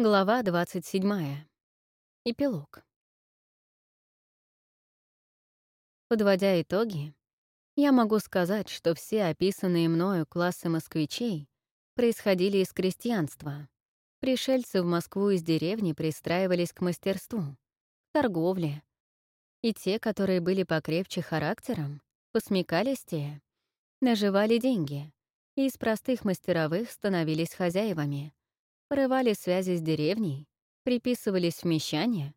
Глава 27. Эпилог. Подводя итоги, я могу сказать, что все описанные мною классы москвичей происходили из крестьянства. Пришельцы в Москву из деревни пристраивались к мастерству, торговле. И те, которые были покрепче характером, посмекалистее, наживали деньги и из простых мастеровых становились хозяевами — порывали связи с деревней, приписывались в мещане,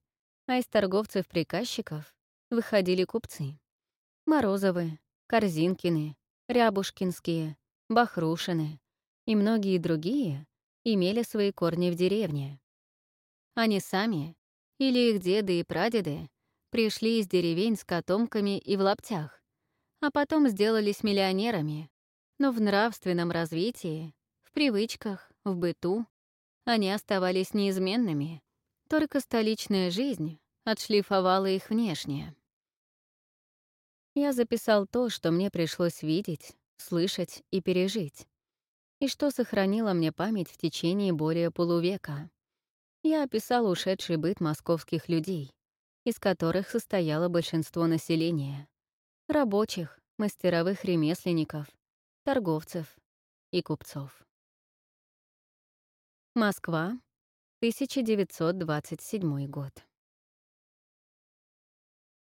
а из торговцев-приказчиков выходили купцы. Морозовы, Корзинкины, Рябушкинские, Бахрушины и многие другие имели свои корни в деревне. Они сами или их деды и прадеды пришли из деревень с котомками и в лаптях, а потом сделались миллионерами, но в нравственном развитии, в привычках, в быту они оставались неизменными, только столичная жизнь отшлифовала их внешне. Я записал то, что мне пришлось видеть, слышать и пережить, и что сохранило мне память в течение более полувека. Я описал ушедший быт московских людей, из которых состояло большинство населения — рабочих, мастеровых ремесленников, торговцев и купцов. Москва, 1927 год.